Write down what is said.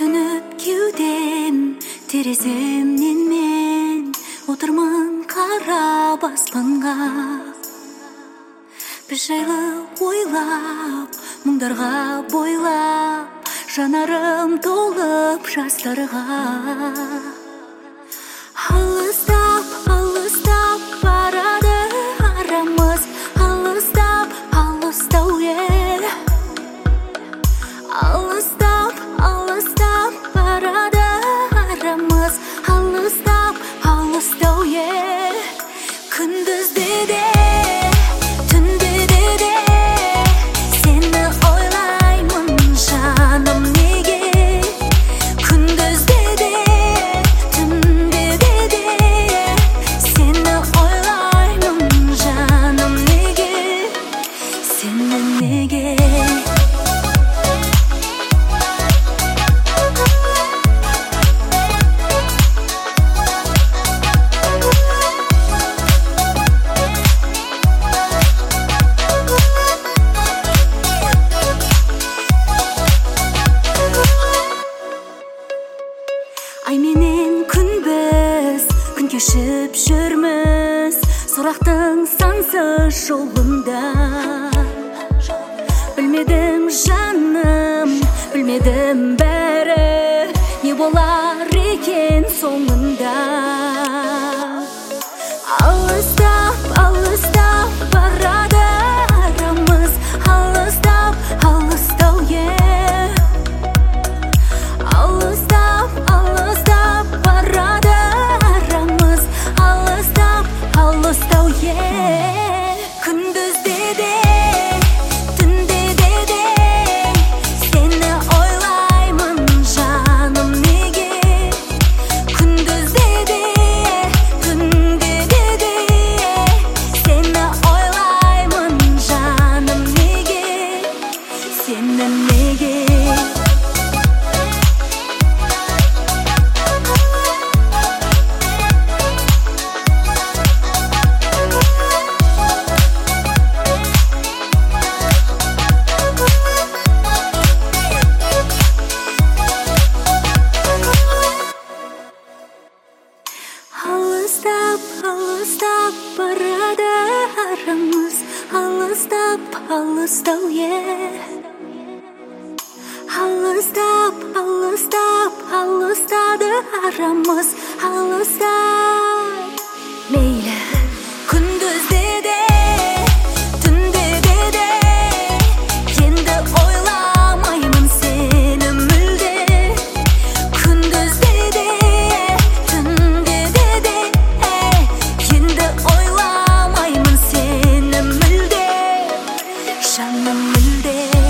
сөніп кеудем тереземнен мен отырмын қара аспанға біз жайлы ойлап мұңдарға бойлап жанарым толып жастарға city кешіп жүрміз. Сұрақтың сансыз жолында. Білмедім жаным білмедім бәрі. Не болар екен соңында. Алыстап барады арамыз алыстап алыстау ел алыстап алыстап алыстады арамыз алыстап 있는데.